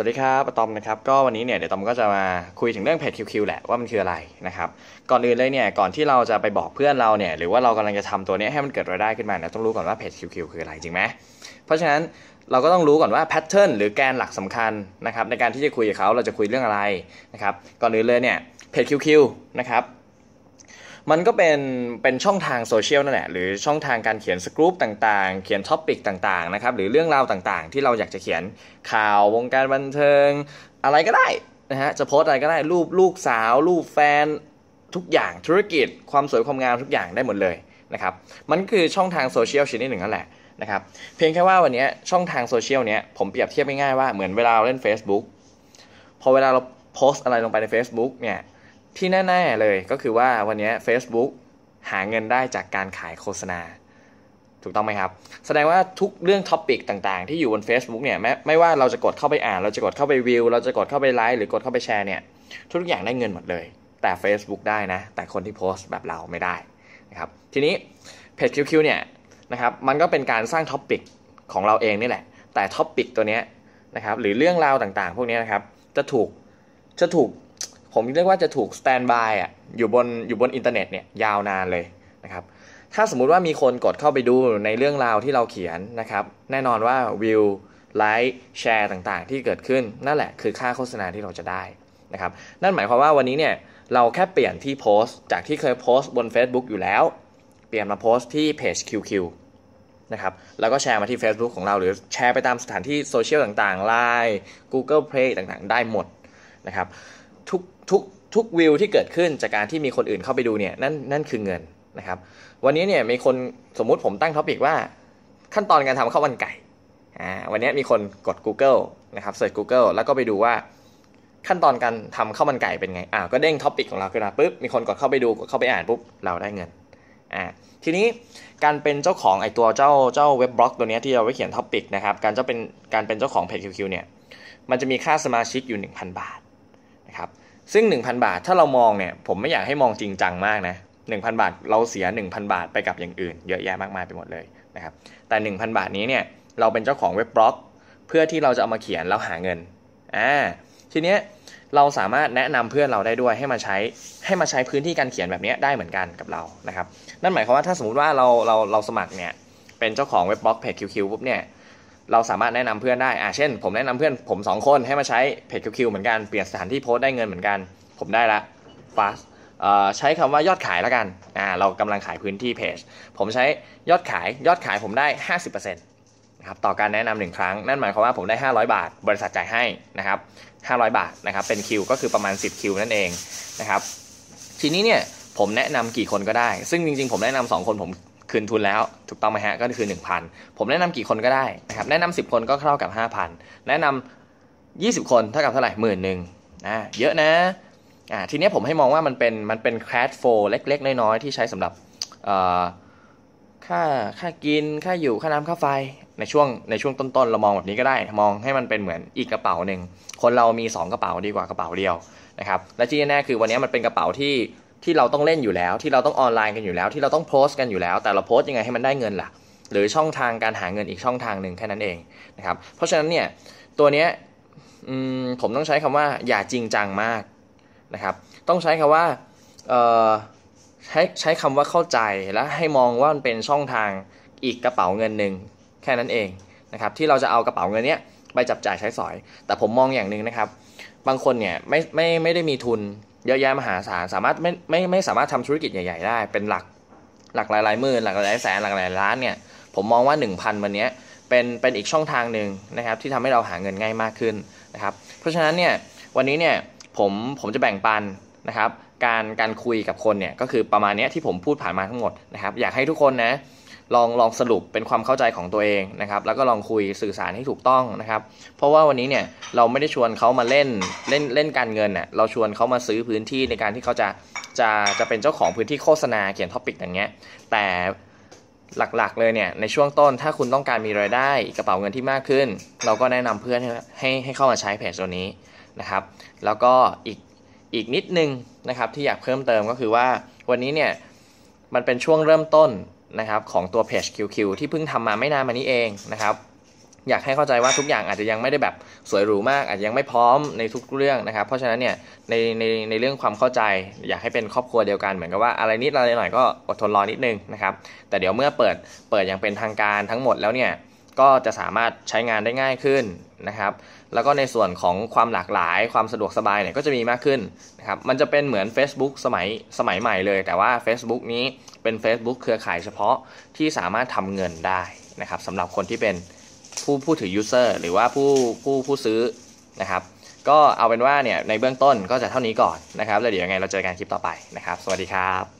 สวัสดีครับอะตอมนะครับ ก็วันนี้เนี่ยเดี๋ยวตอมก็จะมาคุยถึงเรื่องเพจ QQ แหละว่ามันคืออะไรนะครับ ก่อนอื่นเลยเนี่ยก่อนที่เราจะไปบอกเพื่อนเราเนี่ยหรือว่าเรากำลังจะทำตัวนี้ให้มันเกิดรายได้ขึ้นมาเนี่ยต้องรู้ก่อนว่าเพจ QQ คืออะไรจริงไหมเพราะฉะนั้นเราก็ต้องรู้ก่อนว่า pattern หรือแกนหลักสำคัญนะครับในการที่จะคุยกับเขาเราจะคุยเรื่องอะไรนะครับ ก่อนอื่นเลยเนี่ยเพจ QQ นะครับ มันก็เป็นเป็นช่องทางโซเชียลนั่นแหละหรือช่องทางการเขียนสกู๊ปต่างๆ เขียน topic ต่างๆนะครับหรือเรื่องราวต่างๆ ที่เราอยากจะเขียนข่าววงการบันเทิง อะไรก็ได้นะฮะจะโพสอะไรก็ได้รูปลูกสาว รูปแฟนทุกอย่างธุรกิจ ความสวยความงามทุกอย่างได้หมดเลยนะครับมันคือช่องทางโซเชียลชนิดหนึ่งนั่นแหละนะครับเพียงแค่ว่าวันนี้ช่องทางโซเชียลเนี้ยผมเปรียบเทียบง่ายๆว่าเหมือนเวลาเราเล่น Facebook พอเวลาเราโพสอะไรลงไปใน Facebook เนี่ย ที่แน่ๆเลยก็คือว่าวันนี้ Facebook หาเงินได้จากการขายโฆษณา ถูกต้องไหมครับ แสดงว่าทุกเรื่อง topic ต่างๆ ที่อยู่บน Facebook เนี่ยไม่ไม่ว่าเราจะกดเข้าไปอ่าน เราจะกดเข้าไปวิว เราจะกดเข้าไปไลค์หรือกดเข้าไปแชร์เนี่ยทุกอย่างได้เงินหมดเลย แต่ Facebook ได้นะ แต่คนที่โพสต์แบบเราไม่ได้นะครับทีนี้เพจ QQ เนี่ยนะครับมันก็เป็นการสร้าง topic ของเราเองนี่แหละ แต่ topic ตัวเนี้ยนะครับหรือเรื่องราวต่างๆ พวกนี้นะครับจะถูกจะถูก ผมเรียกว่าจะถูก standby อะอยู่บนอยู่บนอินเทอร์เน็ตเนี่ยยาวนานเลยนะครับถ้าสมมุติว่ามีคนกดเข้าไปดูในเรื่องราวที่เราเขียนนะครับ แน่นอนว่าวิวไลค์แชร์ต่างๆ ที่เกิดขึ้นนั่นแหละคือค่าโฆษณาที่เราจะได้นะครับนั่นหมายความว่าวันนี้เนี่ยเราแค่เปลี่ยนที่โพสต์ จากที่เคยโพสต์บน Facebook อยู่แล้ว เปลี่ยนมาโพสต์ที่เพจ QQ นะครับแล้วก็แชร์มาที่ Facebook ของเราหรือแชร์ไปตามสถานที่โซเชียลต่างๆ Line Google Plus ต่างๆ ได้หมดนะครับ ทุกทุกวิวที่เกิดขึ้นจากการที่มีคนอื่นเข้าไปดูเนี่ยนั่นนั่นคือเงินนะครับ วันนี้เนี่ยมีคนสมมุติผมตั้ง topic ว่าขั้นตอนการทำข้าวมันไก่อ่าวันนี้มีคนกด Google นะครับเสิร์ช Google แล้วก็ไปดูว่าขั้นตอนการทำข้าวมันไก่เป็นไงอ่าก็เด้ง topic ของเราขึ้นมาปุ๊บมีคนกดเข้าไปดูกดเข้าไปอ่านปุ๊บเราได้เงินอ่าทีนี้การเป็นเจ้าของไอตัวเจ้าเจ้าเว็บบล็อกตัวนี้ที่เราไว้เขียน topic นะครับการจะเป็นการเป็นเจ้าของเพจ QQ เนี่ยมันจะมีค่าสมาชิกอยู่ 1,000 บาทนะครับ ซึ่ง 1,000 บาทถ้าเรามองเนี่ยผมไม่อยากให้มองจริงจังมากนะ1,000 บาทเราเสีย 1,000 บาทไปกับอย่างอื่น เยอะแยะมากมายไปหมดเลยนะครับแต่ 1,000 บาทนี้เนี่ยเราเป็นเจ้าของเว็บบล็อก เพื่อที่เราจะเอามาเขียนแล้วหาเงินอ่าทีเนี้ยเราสามารถแนะนำเพื่อนเราได้ด้วยให้มาใช้ให้มาใช้พื้นที่การเขียนแบบนี้ได้เหมือนกันกับเรานะครับนั่นหมายความว่าถ้าสมมติว่าเราเราเราสมัครเนี่ยเป็นเจ้าของเว็บบล็อกเพจ QQ ปุ๊บเนี่ย เราสามารถแนะนำเพื่อนได้ อ่าเช่น ผมแนะนำเพื่อนผม 2 คนให้มาใช้เพจ QQ เหมือนกัน เปลี่ยนสถานที่โพสต์ได้เงินเหมือนกัน ผมได้ละ fast ใช้คำว่ายอดขายแล้วกัน อ่า เรากำลังขายพื้นที่เพจ ผมใช้ยอดขาย ยอดขายผมได้ 50%นะครับ ต่อการแนะนำหนึ่งครั้ง นั่นหมายความว่าผมได้ 500 บาท บริษัทจ่ายให้นะครับ 500 บาทนะครับ เป็นคิว ก็คือประมาณ 10 คิวนั่นเองนะครับ ทีนี้เนี่ย ผมแนะนำกี่คนก็ได้ ซึ่งจริงๆ ผมแนะนำ2คนผม คืนทุนแล้วถูกต้องไหมฮะก็คือ 1,000 ผมแนะนำกี่คนก็ได้นะครับแนะนำ10 คนก็เท่ากับ 5,000 แนะนำ20 คนเท่ากับเท่าไหร่หมื่นหนึ่งอ่าเยอะนะอ่าทีนี้ผมให้มองว่ามันเป็นมันเป็นแคสโฟเล็ก ๆ น้อยๆที่ใช้สำหรับเอ่อค่าค่ากินค่าอยู่ค่าน้ำค่าไฟในช่วงในช่วงต้นๆเรามองแบบนี้ก็ได้ มองให้มันเป็นเหมือนอีกกระเป๋าหนึ่งคนเรามี 2 กระเป๋าดีกว่ากระเป๋าเดียวนะครับและที่แน่คือวันนี้มันเป็นกระเป๋าที่ ที่เราต้องเล่นอยู่แล้ว ที่เราต้องออนไลน์กันอยู่แล้ว ที่เราต้องโพสต์กันอยู่แล้ว แต่เราโพสต์ยังไงให้มันได้เงินล่ะ หรือช่องทางการหาเงินอีกช่องทางหนึ่งแค่นั้นเองนะครับเพราะฉะนั้นเนี่ยตัวเนี้ยผมต้องใช้คำว่าอย่าจริงจังมากนะครับ ต้องใช้คำว่าใช้ใช้คำว่าเข้าใจและให้มองว่ามันเป็นช่องทางอีกกระเป๋าเงินหนึ่งแค่นั้นเองนะครับที่เราจะเอากระเป๋าเงินเนี้ยไปจับจ่ายใช้สอย แต่ผมมองอย่างหนึ่งนะครับ บางคนเนี่ยไม่ไม่ไม่ได้มีทุน เยอะแยะมหาศาลสามารถไม่ไม่ไม่สามารถทำธุรกิจใหญ่ ๆ ได้ เป็นหลักหลักหลายหลายหมื่นหลักหลายแสนหลักหลายล้านเนี่ยผมมองว่า 1,000 วันนี้เป็นเป็นอีกช่องทางหนึ่งนะครับที่ทำให้เราหาเงินง่ายมากขึ้นนะครับเพราะฉะนั้นเนี่ยวันนี้เนี่ยผมผมจะแบ่งปันนะครับการการคุยกับคนเนี่ยก็คือประมาณนี้ที่ผมพูดผ่านมาทั้งหมดนะครับอยากให้ทุกคนนะ ลองลองสรุปเป็นความเข้าใจของตัวเองนะครับ แล้วก็ลองคุยสื่อสารให้ถูกต้องนะครับ เพราะว่าวันนี้เนี่ยเราไม่ได้ชวนเขามาเล่นเล่นเล่นการเงินเน่ยเราชวนเขามาซื้อพื้นที่ในการที่เขาจะจะจะเป็นเจ้าของพื้นที่โฆษณาเขียนท็อปิกอย่างเงี้ยแต่หลักๆเลยเนี่ยในช่วงต้นถ้าคุณต้องการมีรายได้กระเป๋าเงินที่มากขึ้น เราก็แนะนำเพื่อนให้ให้เข้ามาใช้เพจตัวนี้นะครับ แล้วก็อีกอีกนิดนึงนะครับที่อยากเพิ่มเติมก็คือว่าวันนี้เนี่ยมันเป็นช่วงเริ่มต้น นะครับของตัวเพจ QQ ที่เพิ่งทำมาไม่นานมานี้เองนะครับอยากให้เข้าใจว่าทุกอย่างอาจจะยังไม่ได้แบบสวยหรูมาก อาจจะยังไม่พร้อมในทุกเรื่องนะครับ เพราะฉะนั้นเนี่ยในในในเรื่องความเข้าใจ อยากให้เป็นครอบครัวเดียวกันเหมือนกับว่าอะไรนิดอะไรหน่อยก็อดทนรอนิดนึงนะครับ แต่เดี๋ยวเมื่อเปิดเปิดอย่างเป็นทางการทั้งหมดแล้วเนี่ย ก็จะสามารถใช้งานได้ง่ายขึ้นนะครับ แล้วก็ในส่วนของความหลากหลายความสะดวกสบายเนี่ยก็จะมีมากขึ้นนะครับ มันจะเป็นเหมือน Facebook สมัยสมัยใหม่เลย แต่ว่า Facebook นี้เป็น Facebook เครือข่ายเฉพาะที่สามารถทำเงินได้นะครับสำหรับคนที่เป็นผู้ผู้ถือ user หรือว่าผู้ผู้ผู้ซื้อนะครับ ก็เอาเป็นว่าเนี่ยในเบื้องต้นก็จะเท่านี้ก่อนนะครับ แล้วเดี๋ยวยังไงเราเจอกันคลิปต่อไปนะครับ สวัสดีครับ